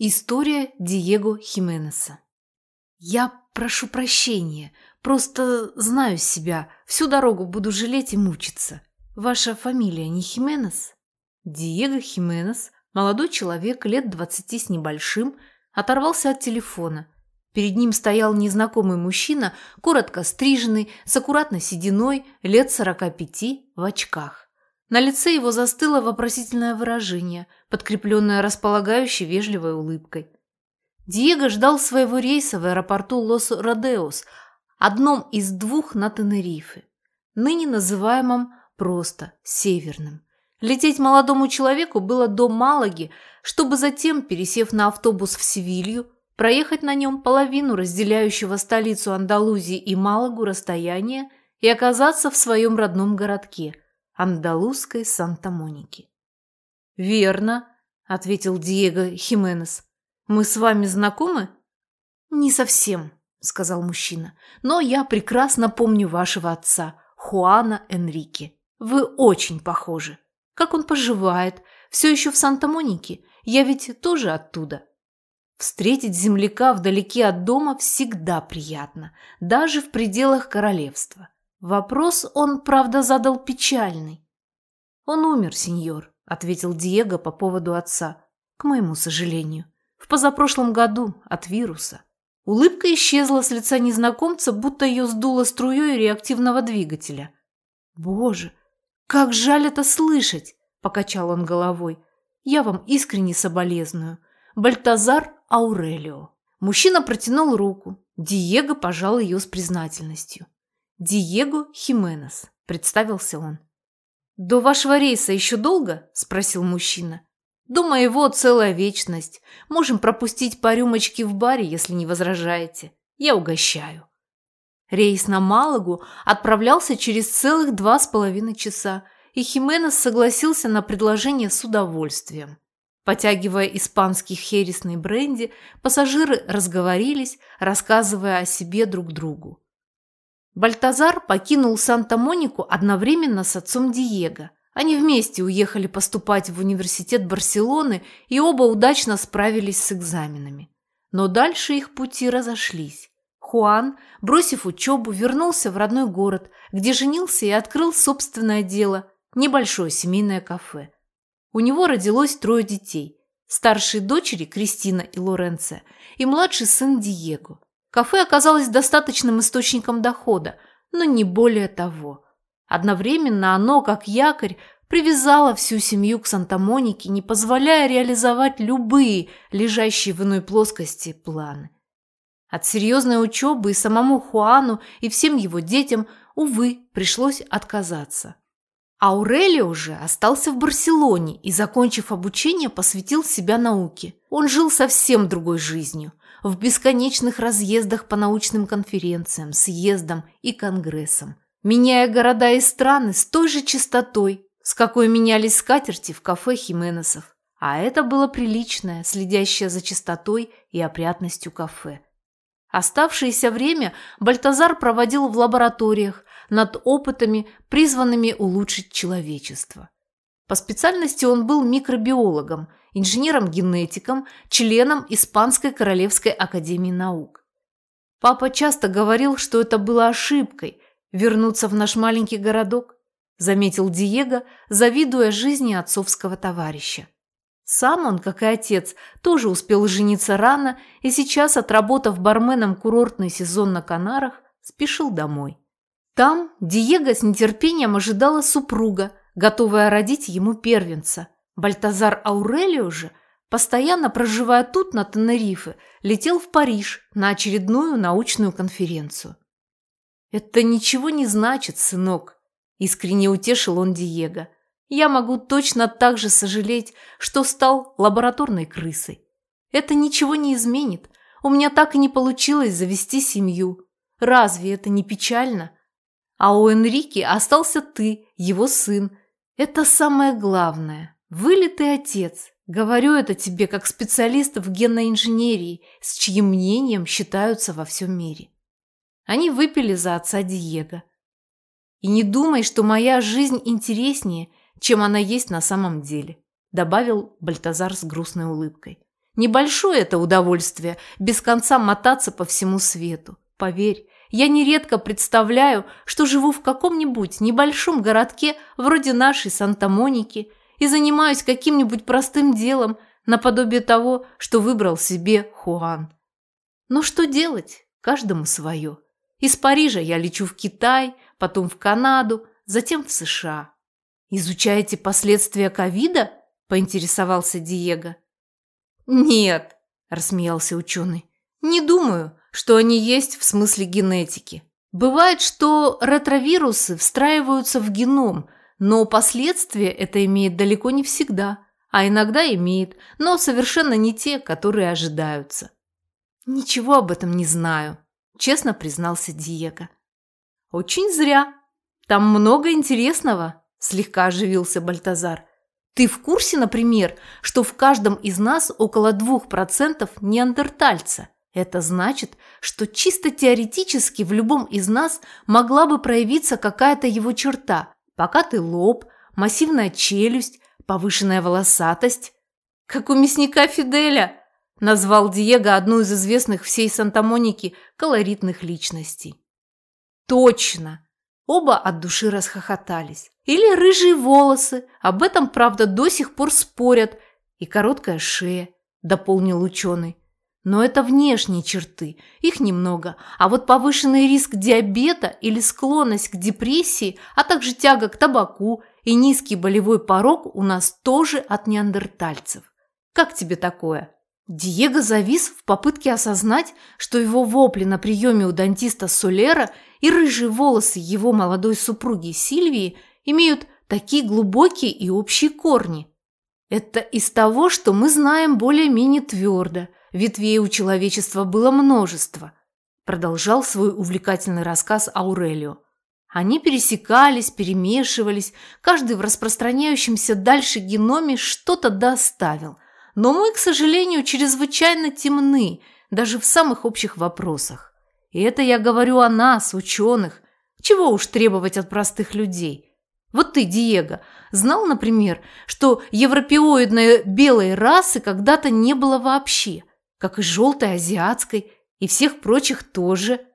История Диего Хименеса. Я прошу прощения, просто знаю себя, всю дорогу буду жалеть и мучиться. Ваша фамилия не Хименес? Диего Хименес, молодой человек, лет двадцати с небольшим, оторвался от телефона. Перед ним стоял незнакомый мужчина, коротко стриженный, с аккуратной сединой, лет сорока пяти, в очках. На лице его застыло вопросительное выражение, подкрепленное располагающей вежливой улыбкой. Диего ждал своего рейса в аэропорту Лос-Родеос, одном из двух на Тенерифе, ныне называемом просто Северным. Лететь молодому человеку было до Малаги, чтобы затем, пересев на автобус в Севилью, проехать на нем половину разделяющего столицу Андалузии и Малагу расстояния и оказаться в своем родном городке – андалузской Санта-Моники. «Верно», – ответил Диего Хименес. «Мы с вами знакомы?» «Не совсем», – сказал мужчина. «Но я прекрасно помню вашего отца, Хуана Энрике. Вы очень похожи. Как он поживает? Все еще в Санта-Монике? Я ведь тоже оттуда». Встретить земляка вдалеке от дома всегда приятно, даже в пределах королевства. Вопрос он, правда, задал печальный. «Он умер, сеньор», — ответил Диего по поводу отца. «К моему сожалению. В позапрошлом году от вируса». Улыбка исчезла с лица незнакомца, будто ее сдуло струей реактивного двигателя. «Боже, как жаль это слышать!» – покачал он головой. «Я вам искренне соболезную. Бальтазар Аурелио». Мужчина протянул руку. Диего пожал ее с признательностью. «Диего Хименес», – представился он. «До вашего рейса еще долго?» – спросил мужчина. «До моего целая вечность. Можем пропустить по рюмочке в баре, если не возражаете. Я угощаю». Рейс на Малагу отправлялся через целых два с половиной часа, и Хименес согласился на предложение с удовольствием. Потягивая испанский хересный бренди, пассажиры разговорились, рассказывая о себе друг другу. Бальтазар покинул Санта-Монику одновременно с отцом Диего. Они вместе уехали поступать в университет Барселоны и оба удачно справились с экзаменами. Но дальше их пути разошлись. Хуан, бросив учебу, вернулся в родной город, где женился и открыл собственное дело – небольшое семейное кафе. У него родилось трое детей – старшие дочери Кристина и Лоренцо и младший сын Диего – Кафе оказалось достаточным источником дохода, но не более того. Одновременно оно, как якорь, привязало всю семью к Санта-Монике, не позволяя реализовать любые лежащие в иной плоскости планы. От серьезной учебы и самому Хуану, и всем его детям, увы, пришлось отказаться. Аурелио же остался в Барселоне и, закончив обучение, посвятил себя науке. Он жил совсем другой жизнью в бесконечных разъездах по научным конференциям, съездам и конгрессам, меняя города и страны с той же частотой, с какой менялись скатерти в кафе Хименесов. А это было приличное, следящее за чистотой и опрятностью кафе. Оставшееся время Бальтазар проводил в лабораториях над опытами, призванными улучшить человечество. По специальности он был микробиологом инженером-генетиком, членом Испанской Королевской Академии Наук. Папа часто говорил, что это было ошибкой – вернуться в наш маленький городок, заметил Диего, завидуя жизни отцовского товарища. Сам он, как и отец, тоже успел жениться рано и сейчас, отработав барменом курортный сезон на Канарах, спешил домой. Там Диего с нетерпением ожидала супруга, готовая родить ему первенца – Бальтазар Аурелио же, постоянно проживая тут, на Тенерифе, летел в Париж на очередную научную конференцию. «Это ничего не значит, сынок», – искренне утешил он Диего. «Я могу точно так же сожалеть, что стал лабораторной крысой. Это ничего не изменит. У меня так и не получилось завести семью. Разве это не печально? А у Энрике остался ты, его сын. Это самое главное». Вылитый отец. Говорю это тебе как специалист в генной инженерии, с чьим мнением считаются во всем мире. Они выпили за отца Диего. И не думай, что моя жизнь интереснее, чем она есть на самом деле, добавил Бальтазар с грустной улыбкой. Небольшое это удовольствие без конца мотаться по всему свету. Поверь, я нередко представляю, что живу в каком-нибудь небольшом городке вроде нашей Санта-Моники и занимаюсь каким-нибудь простым делом наподобие того, что выбрал себе Хуан. Но что делать? Каждому свое. Из Парижа я лечу в Китай, потом в Канаду, затем в США. «Изучаете последствия ковида?» – поинтересовался Диего. «Нет», – рассмеялся ученый. «Не думаю, что они есть в смысле генетики. Бывает, что ретровирусы встраиваются в геном, но последствия это имеет далеко не всегда, а иногда имеет, но совершенно не те, которые ожидаются». «Ничего об этом не знаю», – честно признался Диего. «Очень зря. Там много интересного», – слегка оживился Бальтазар. «Ты в курсе, например, что в каждом из нас около 2% неандертальца? Это значит, что чисто теоретически в любом из нас могла бы проявиться какая-то его черта. Покатый лоб, массивная челюсть, повышенная волосатость. Как у мясника Фиделя!» назвал Диего одну из известных всей Санта-Моники колоритных личностей. Точно! Оба от души расхохотались. Или рыжие волосы, об этом, правда, до сих пор спорят, и короткая шея, дополнил ученый. Но это внешние черты, их немного, а вот повышенный риск диабета или склонность к депрессии, а также тяга к табаку и низкий болевой порог у нас тоже от неандертальцев. Как тебе такое? Диего завис в попытке осознать, что его вопли на приеме у дантиста Солера и рыжие волосы его молодой супруги Сильвии имеют такие глубокие и общие корни. Это из того, что мы знаем более-менее твердо. Ветвей у человечества было множество. Продолжал свой увлекательный рассказ Аурелио. Они пересекались, перемешивались, каждый в распространяющемся дальше геноме что-то доставил – но мы, к сожалению, чрезвычайно темны, даже в самых общих вопросах. И это я говорю о нас, ученых. Чего уж требовать от простых людей? Вот ты, Диего, знал, например, что европеоидной белой расы когда-то не было вообще, как и желтой азиатской, и всех прочих тоже.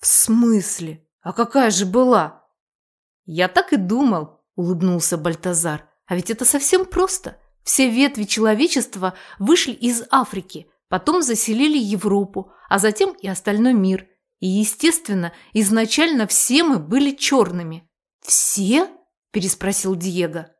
В смысле? А какая же была? Я так и думал, улыбнулся Бальтазар. А ведь это совсем просто. Все ветви человечества вышли из Африки, потом заселили Европу, а затем и остальной мир. И, естественно, изначально все мы были черными. «Все?» – переспросил Диего.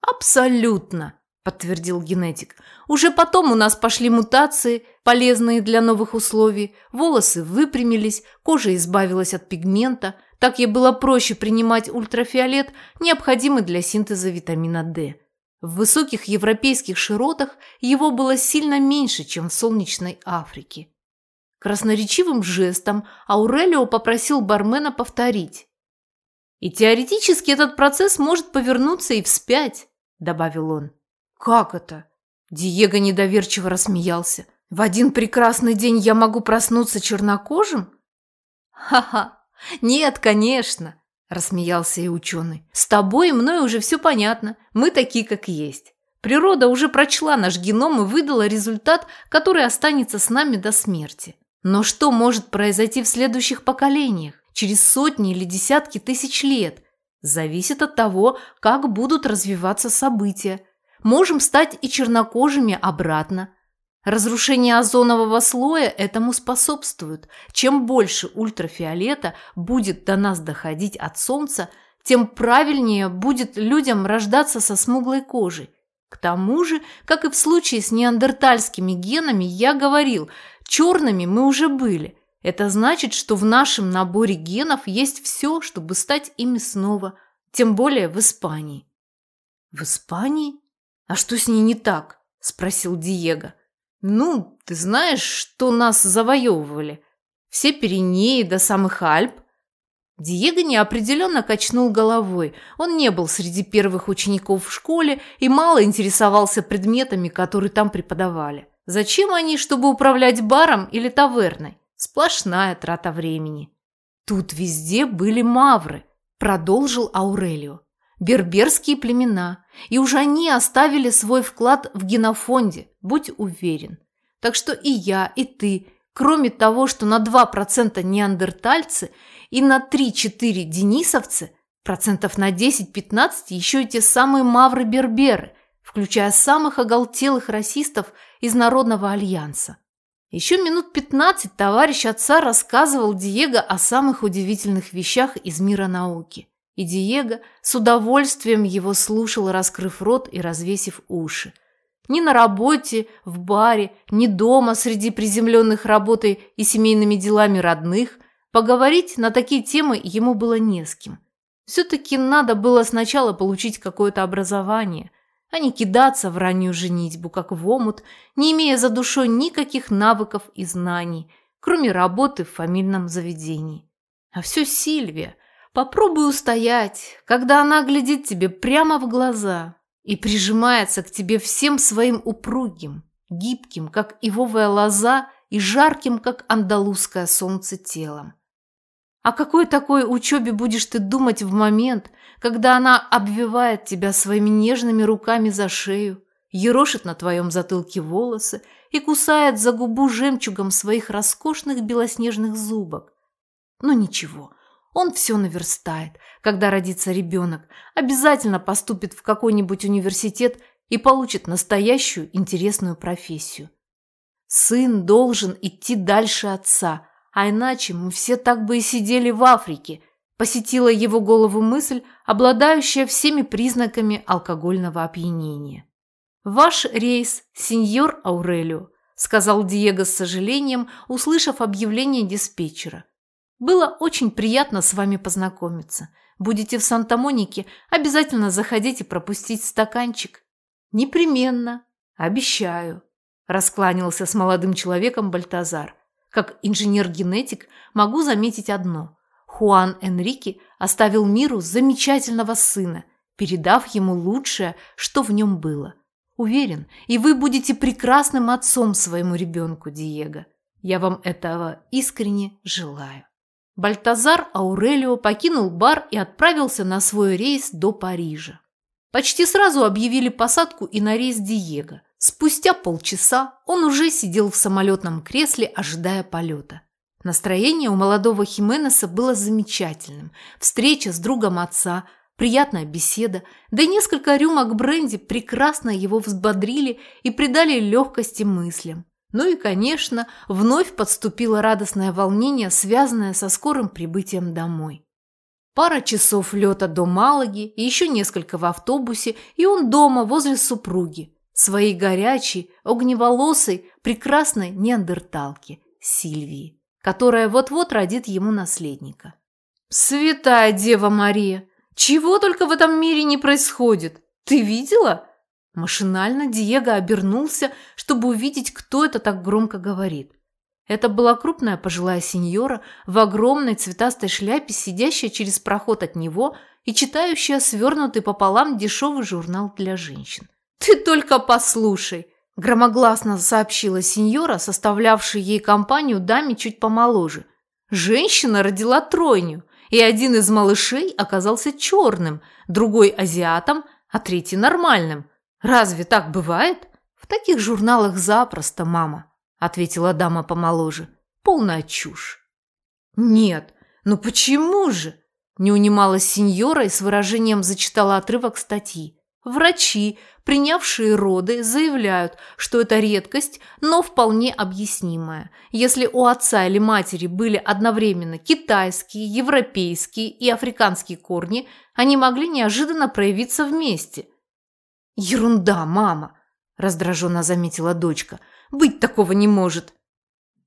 «Абсолютно», – подтвердил генетик. «Уже потом у нас пошли мутации, полезные для новых условий. Волосы выпрямились, кожа избавилась от пигмента. Так ей было проще принимать ультрафиолет, необходимый для синтеза витамина D. В высоких европейских широтах его было сильно меньше, чем в солнечной Африке. Красноречивым жестом Аурелио попросил бармена повторить. «И теоретически этот процесс может повернуться и вспять», – добавил он. «Как это?» Диего недоверчиво рассмеялся. «В один прекрасный день я могу проснуться чернокожим?» «Ха-ха! Нет, конечно!» – рассмеялся и ученый. «С тобой и мной уже все понятно. Мы такие, как есть. Природа уже прочла наш геном и выдала результат, который останется с нами до смерти. Но что может произойти в следующих поколениях, через сотни или десятки тысяч лет? Зависит от того, как будут развиваться события. Можем стать и чернокожими обратно, Разрушение озонового слоя этому способствует. Чем больше ультрафиолета будет до нас доходить от Солнца, тем правильнее будет людям рождаться со смуглой кожей. К тому же, как и в случае с неандертальскими генами, я говорил, черными мы уже были. Это значит, что в нашем наборе генов есть все, чтобы стать ими снова, тем более в Испании. «В Испании? А что с ней не так?» – спросил Диего. Ну, ты знаешь, что нас завоевывали? Все Пиренеи до самых Альп. Диего неопределенно качнул головой. Он не был среди первых учеников в школе и мало интересовался предметами, которые там преподавали. Зачем они, чтобы управлять баром или таверной? Сплошная трата времени. Тут везде были мавры, продолжил Аурелио. Берберские племена. И уже они оставили свой вклад в генофонде, будь уверен. Так что и я, и ты, кроме того, что на 2% неандертальцы и на 3-4 денисовцы, процентов на 10-15 еще и те самые мавры-берберы, включая самых оголтелых расистов из Народного альянса. Еще минут 15 товарищ отца рассказывал Диего о самых удивительных вещах из мира науки. И Диего с удовольствием его слушал, раскрыв рот и развесив уши. Ни на работе, в баре, ни дома среди приземленных работой и семейными делами родных поговорить на такие темы ему было не с кем. Все-таки надо было сначала получить какое-то образование, а не кидаться в раннюю женитьбу, как в омут, не имея за душой никаких навыков и знаний, кроме работы в фамильном заведении. А все Сильвия. Попробуй устоять, когда она глядит тебе прямо в глаза и прижимается к тебе всем своим упругим, гибким, как ивовая лоза, и жарким, как андалузское солнце телом. О какой такой учебе будешь ты думать в момент, когда она обвивает тебя своими нежными руками за шею, ерошит на твоем затылке волосы и кусает за губу жемчугом своих роскошных белоснежных зубок? Но ну, ничего, он все наверстает, когда родится ребенок, обязательно поступит в какой-нибудь университет и получит настоящую интересную профессию. Сын должен идти дальше отца – а иначе мы все так бы и сидели в Африке. Посетила его голову мысль, обладающая всеми признаками алкогольного опьянения. «Ваш рейс, сеньор Аурелио», – сказал Диего с сожалением, услышав объявление диспетчера. «Было очень приятно с вами познакомиться. Будете в Санта-Монике, обязательно заходите пропустить стаканчик». «Непременно. Обещаю», – раскланялся с молодым человеком Бальтазар. Как инженер-генетик могу заметить одно. Хуан Энрике оставил миру замечательного сына, передав ему лучшее, что в нем было. Уверен, и вы будете прекрасным отцом своему ребенку, Диего. Я вам этого искренне желаю. Бальтазар Аурелио покинул бар и отправился на свой рейс до Парижа. Почти сразу объявили посадку и на рейс Диего. Спустя полчаса он уже сидел в самолетном кресле, ожидая полета. Настроение у молодого Хименеса было замечательным. Встреча с другом отца, приятная беседа, да и несколько рюмок бренди прекрасно его взбодрили и придали легкости мыслям. Ну и, конечно, вновь подступило радостное волнение, связанное со скорым прибытием домой. Пара часов лета до Малаги, и еще несколько в автобусе, и он дома возле супруги своей горячей, огневолосой, прекрасной неандерталки Сильвии, которая вот-вот родит ему наследника. «Святая Дева Мария! Чего только в этом мире не происходит! Ты видела?» Машинально Диего обернулся, чтобы увидеть, кто это так громко говорит. Это была крупная пожилая сеньора в огромной цветастой шляпе, сидящая через проход от него и читающая свернутый пополам дешевый журнал для женщин. «Ты только послушай!» – громогласно сообщила сеньора, составлявшая ей компанию даме чуть помоложе. Женщина родила тройню, и один из малышей оказался черным, другой – азиатом, а третий – нормальным. Разве так бывает? В таких журналах запросто, мама, ответила дама помоложе. Полная чушь. Нет, ну почему же? Не унималась сеньора и с выражением зачитала отрывок статьи. Врачи, принявшие роды, заявляют, что это редкость, но вполне объяснимая. Если у отца или матери были одновременно китайские, европейские и африканские корни, они могли неожиданно проявиться вместе. «Ерунда, мама!» – раздраженно заметила дочка. «Быть такого не может!»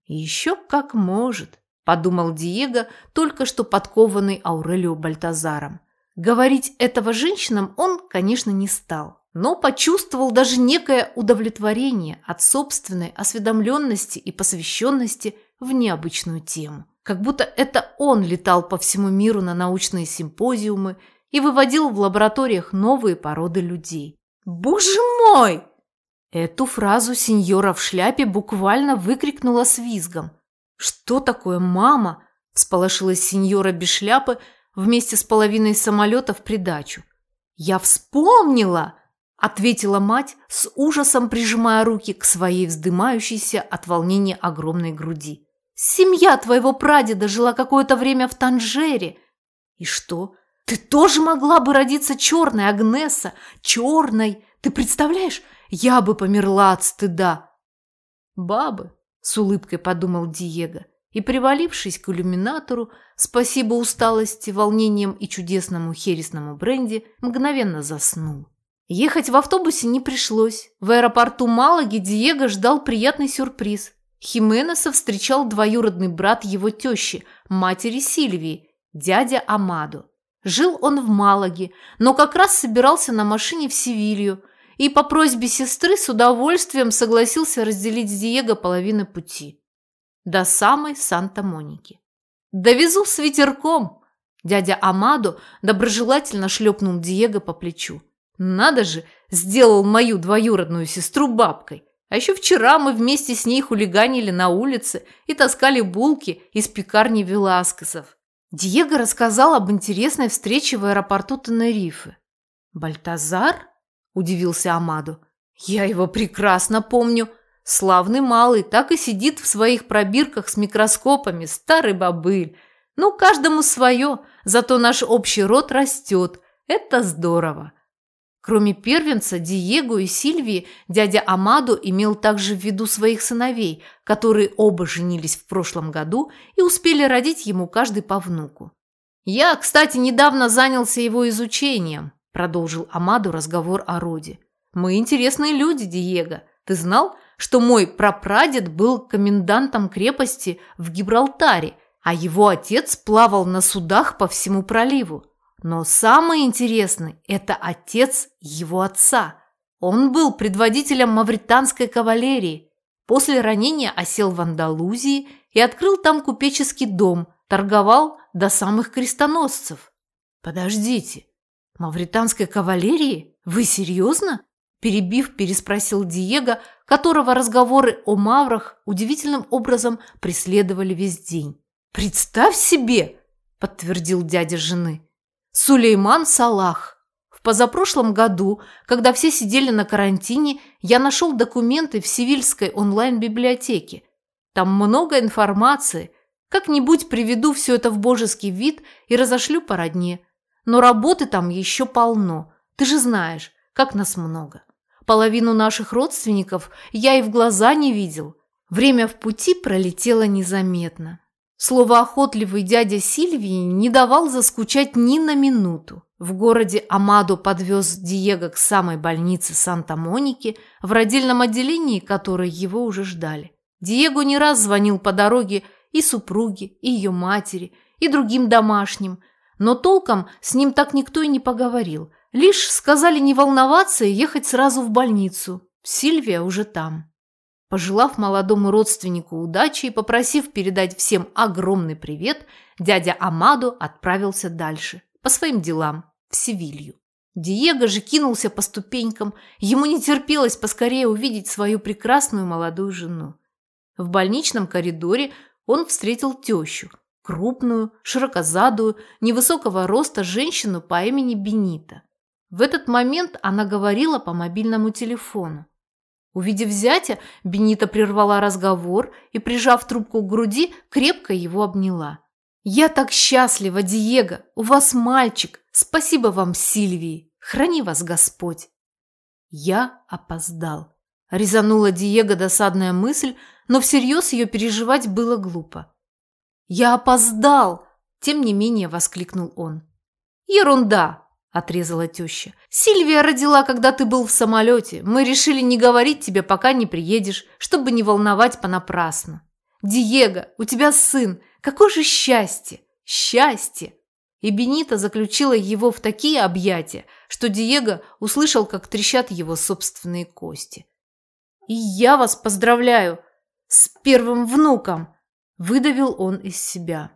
«Еще как может!» – подумал Диего, только что подкованный Аурелио Бальтазаром. Говорить этого женщинам он, конечно, не стал, но почувствовал даже некое удовлетворение от собственной осведомленности и посвященности в необычную тему. Как будто это он летал по всему миру на научные симпозиумы и выводил в лабораториях новые породы людей. «Боже мой!» Эту фразу сеньора в шляпе буквально выкрикнула с визгом. «Что такое мама?» – всполошилась сеньора без шляпы – вместе с половиной самолета в придачу. «Я вспомнила!» ответила мать с ужасом, прижимая руки к своей вздымающейся от волнения огромной груди. «Семья твоего прадеда жила какое-то время в Танжере. И что? Ты тоже могла бы родиться черной, Агнеса, черной. Ты представляешь, я бы померла от стыда». «Бабы», – с улыбкой подумал Диего, и, привалившись к иллюминатору, спасибо усталости, волнениям и чудесному хересному бренди, мгновенно заснул. Ехать в автобусе не пришлось. В аэропорту Малаги Диего ждал приятный сюрприз. Хименеса встречал двоюродный брат его тещи, матери Сильвии, дядя Амадо. Жил он в Малаге, но как раз собирался на машине в Севилью и по просьбе сестры с удовольствием согласился разделить с Диего половину пути. До самой Санта-Моники. «Довезу с ветерком!» Дядя Амадо доброжелательно шлепнул Диего по плечу. Надо же, сделал мою двоюродную сестру бабкой. А еще вчера мы вместе с ней хулиганили на улице и таскали булки из пекарни Веласкесов. Диего рассказал об интересной встрече в аэропорту Тенерифе. «Бальтазар?» – удивился Амаду. «Я его прекрасно помню. Славный малый, так и сидит в своих пробирках с микроскопами, старый бобыль. Ну, каждому свое, зато наш общий род растет. Это здорово. Кроме первенца, Диего и Сильвии, дядя Амадо имел также в виду своих сыновей, которые оба женились в прошлом году и успели родить ему каждый по внуку. «Я, кстати, недавно занялся его изучением», – продолжил Амадо разговор о роде. «Мы интересные люди, Диего. Ты знал, что мой прапрадед был комендантом крепости в Гибралтаре, а его отец плавал на судах по всему проливу? Но самый интересный – это отец его отца. Он был предводителем мавританской кавалерии. После ранения осел в Андалузии и открыл там купеческий дом, торговал до самых крестоносцев. Подождите, мавританской кавалерии? Вы серьезно? Перебив, переспросил Диего, которого разговоры о маврах удивительным образом преследовали весь день. «Представь себе!» – подтвердил дядя жены – Сулейман Салах. В позапрошлом году, когда все сидели на карантине, я нашел документы в Севильской онлайн-библиотеке. Там много информации. Как-нибудь приведу все это в божеский вид и разошлю по родне. Но работы там еще полно. Ты же знаешь, как нас много. Половину наших родственников я и в глаза не видел. Время в пути пролетело незаметно. Словоохотливый дядя Сильвии не давал заскучать ни на минуту. В городе Амадо подвез Диего к самой больнице Санта-Моники, в родильном отделении которой его уже ждали. Диего не раз звонил по дороге и супруге, и ее матери, и другим домашним, но толком с ним так никто и не поговорил. Лишь сказали не волноваться и ехать сразу в больницу. Сильвия уже там. Пожелав молодому родственнику удачи и попросив передать всем огромный привет, дядя Амадо отправился дальше, по своим делам, в Севилью. Диего же кинулся по ступенькам, ему не терпелось поскорее увидеть свою прекрасную молодую жену. В больничном коридоре он встретил тещу, крупную, широкозадую, невысокого роста женщину по имени Бенита. В этот момент она говорила по мобильному телефону. Увидев зятя, Бенита прервала разговор и, прижав трубку к груди, крепко его обняла. «Я так счастлива, Диего! У вас мальчик! Спасибо вам, Сильвии! Храни вас Господь!» Я опоздал. Резанула Диего досадная мысль, но всерьез ее переживать было глупо. «Я опоздал!» – тем не менее воскликнул он. «Ерунда!» Отрезала теща. «Сильвия родила, когда ты был в самолете. Мы решили не говорить тебе, пока не приедешь, чтобы не волновать понапрасну. Диего, у тебя сын. Какое же счастье! Счастье!» И Бенита заключила его в такие объятия, что Диего услышал, как трещат его собственные кости. «И я вас поздравляю с первым внуком!» – выдавил он из себя.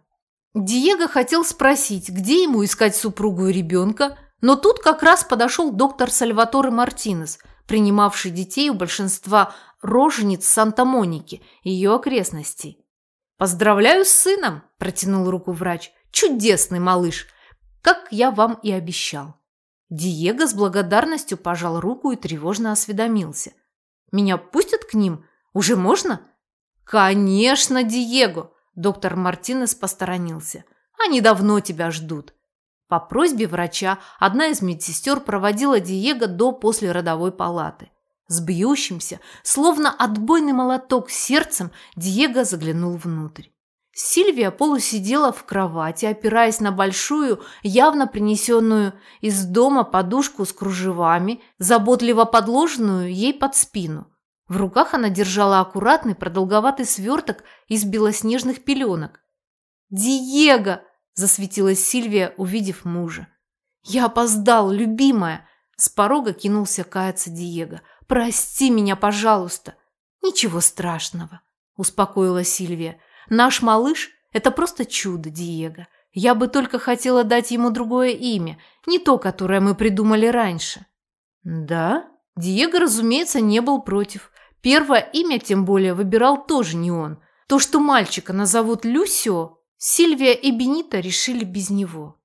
Диего хотел спросить, где ему искать супругу и ребенка, но тут как раз подошел доктор Сальваторе Мартинес, принимавший детей у большинства рожениц Санта-Моники и ее окрестностей. «Поздравляю с сыном!» – протянул руку врач. «Чудесный малыш! Как я вам и обещал!» Диего с благодарностью пожал руку и тревожно осведомился. «Меня пустят к ним? Уже можно?» «Конечно, Диего!» Доктор Мартинес посторонился. «Они давно тебя ждут». По просьбе врача одна из медсестер проводила Диего до послеродовой палаты. С бьющимся, словно отбойный молоток сердцем, Диего заглянул внутрь. Сильвия полусидела в кровати, опираясь на большую, явно принесенную из дома подушку с кружевами, заботливо подложенную ей под спину. В руках она держала аккуратный продолговатый сверток из белоснежных пеленок. «Диего!» – засветилась Сильвия, увидев мужа. «Я опоздал, любимая!» – с порога кинулся каяться Диего. «Прости меня, пожалуйста!» «Ничего страшного!» – успокоила Сильвия. Наш малыш – это просто чудо, Диего. Я бы только хотела дать ему другое имя, не то, которое мы придумали раньше». «Да?» Диего, разумеется, не был против. Первое имя, тем более, выбирал тоже не он. То, что мальчика назовут Люсио, Сильвия и Бенита решили без него.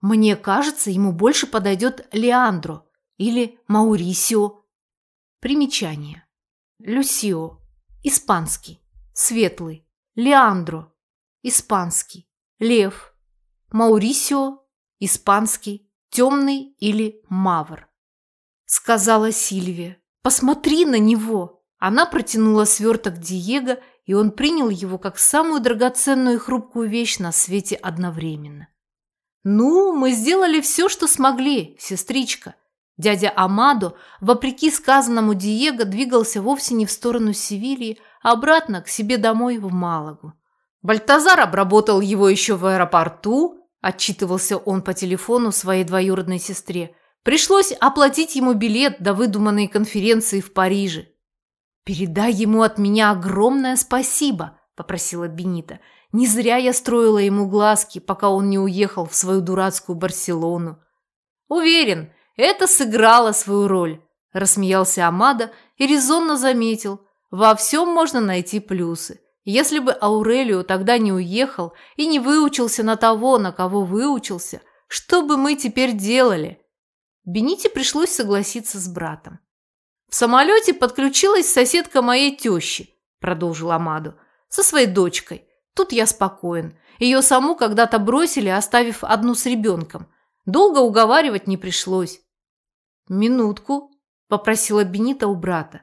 Мне кажется, ему больше подойдет Леандро или Маурисио. Примечание. Люсио. Испанский. Светлый. Леандро – испанский, лев, Маурисио – испанский, темный или мавр. Сказала Сильвия. «Посмотри на него!» Она протянула сверток Диего, и он принял его как самую драгоценную и хрупкую вещь на свете одновременно. «Ну, мы сделали все, что смогли, сестричка». Дядя Амадо, вопреки сказанному Диего, двигался вовсе не в сторону Севильи, обратно к себе домой в Малагу. Бальтазар обработал его еще в аэропорту, отчитывался он по телефону своей двоюродной сестре. Пришлось оплатить ему билет до выдуманной конференции в Париже. «Передай ему от меня огромное спасибо», – попросила Бенита. «Не зря я строила ему глазки, пока он не уехал в свою дурацкую Барселону». «Уверен, это сыграло свою роль», – рассмеялся Амада и резонно заметил – во всем можно найти плюсы. Если бы Аурелио тогда не уехал и не выучился на того, на кого выучился, что бы мы теперь делали? Бените пришлось согласиться с братом. В самолете подключилась соседка моей тещи, продолжил Амаду, со своей дочкой. Тут я спокоен. Ее саму когда-то бросили, оставив одну с ребенком. Долго уговаривать не пришлось. «Минутку», – попросила Бенита у брата.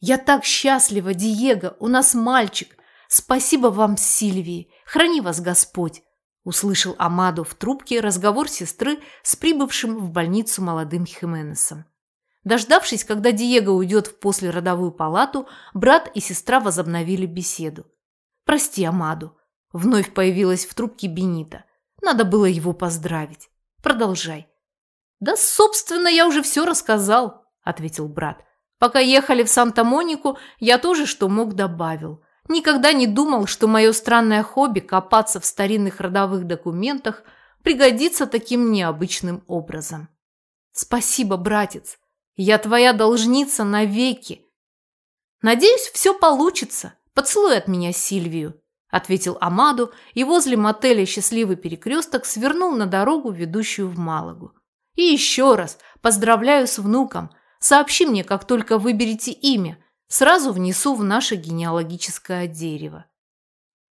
«Я так счастлива, Диего, у нас мальчик. Спасибо вам, Сильвии. Храни вас Господь!» Услышал Амадо в трубке разговор сестры с прибывшим в больницу молодым Хименесом. Дождавшись, когда Диего уйдет в послеродовую палату, брат и сестра возобновили беседу. «Прости, Амаду», – вновь появилась в трубке Бенита. «Надо было его поздравить. Продолжай». «Да, собственно, я уже все рассказал», – ответил брат. Пока ехали в Санта-Монику, я тоже что мог добавил. Никогда не думал, что мое странное хобби копаться в старинных родовых документах пригодится таким необычным образом. Спасибо, братец. Я твоя должница навеки. Надеюсь, все получится. Поцелуй от меня Сильвию, ответил Амаду и возле мотеля «Счастливый перекресток» свернул на дорогу, ведущую в Малагу. И еще раз поздравляю с внуком – Сообщи мне, как только выберете имя. Сразу внесу в наше генеалогическое дерево.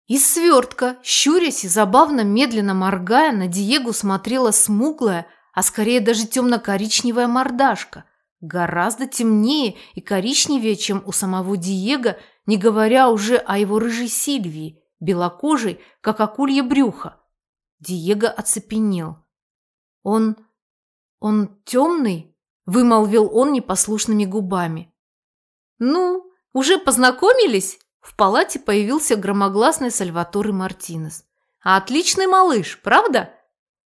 Из свертка, щурясь и забавно медленно моргая, на Диегу смотрела смуглая, а скорее даже темно-коричневая мордашка. Гораздо темнее и коричневее, чем у самого Диего, не говоря уже о его рыжей Сильвии, белокожей, как акулье брюхо. Диего оцепенел. Он... он темный? вымолвил он непослушными губами. «Ну, уже познакомились?» В палате появился громогласный Сальваторе Мартинес. «А отличный малыш, правда?»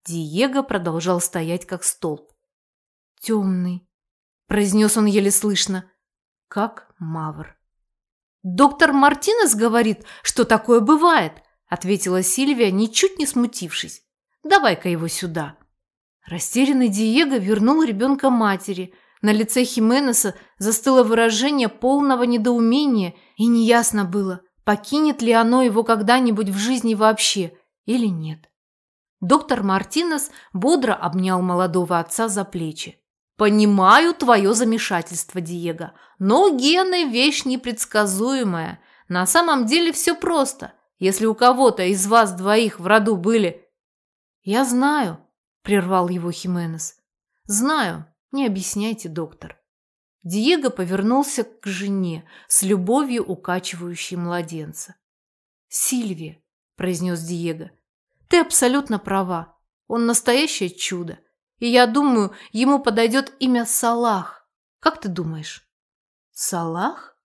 Диего продолжал стоять как столб. «Темный», – произнес он еле слышно, – «как мавр». «Доктор Мартинес говорит, что такое бывает», – ответила Сильвия, ничуть не смутившись. «Давай-ка его сюда». Растерянный Диего вернул ребенка матери. На лице Хименеса застыло выражение полного недоумения, и неясно было, покинет ли оно его когда-нибудь в жизни вообще или нет. Доктор Мартинес бодро обнял молодого отца за плечи. «Понимаю твое замешательство, Диего, но гены – вещь непредсказуемая. На самом деле все просто. Если у кого-то из вас двоих в роду были...» «Я знаю», – прервал его Хименес. «Знаю. Не объясняйте, доктор». Диего повернулся к жене, с любовью укачивающей младенца. «Сильвия», – произнес Диего, – «ты абсолютно права. Он настоящее чудо. И я думаю, ему подойдет имя Салах. Как ты думаешь?» «Салах?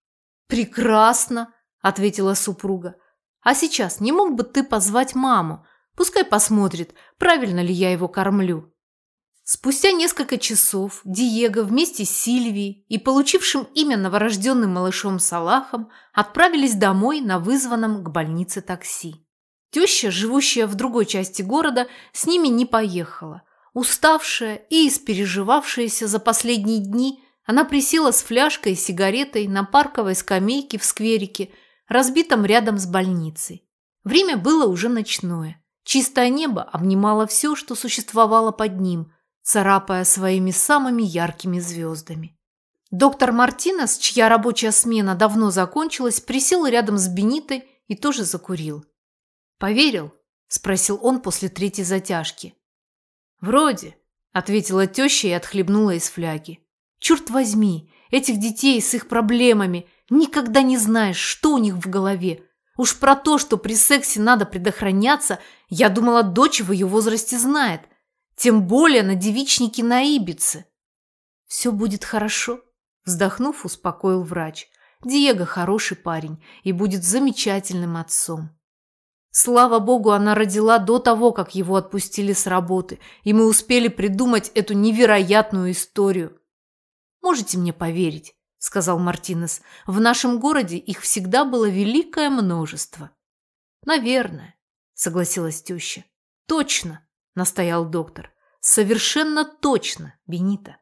Прекрасно!» – ответила супруга. «А сейчас не мог бы ты позвать маму? Пускай посмотрит, правильно ли я его кормлю». Спустя несколько часов Диего вместе с Сильвией и получившим имя новорожденным малышом Салахом отправились домой на вызванном к больнице такси. Теща, живущая в другой части города, с ними не поехала. Уставшая и испереживавшаяся за последние дни, она присела с фляжкой и сигаретой на парковой скамейке в скверике, разбитом рядом с больницей. Время было уже ночное. Чистое небо обнимало все, что существовало под ним – царапая своими самыми яркими звездами. Доктор Мартинес, чья рабочая смена давно закончилась, присел рядом с Бенитой и тоже закурил. «Поверил?» – спросил он после третьей затяжки. «Вроде», – ответила теща и отхлебнула из фляги. «Черт возьми, этих детей с их проблемами, никогда не знаешь, что у них в голове. Уж про то, что при сексе надо предохраняться, я думала, дочь в ее возрасте знает – тем более на девичнике на Ибице. «Все будет хорошо», – вздохнув, успокоил врач. «Диего хороший парень и будет замечательным отцом». Слава богу, она родила до того, как его отпустили с работы, и мы успели придумать эту невероятную историю. «Можете мне поверить», – сказал Мартинес, – «в нашем городе их всегда было великое множество». «Наверное», – согласилась теща. «Точно», настоял доктор. Совершенно точно, Бенита.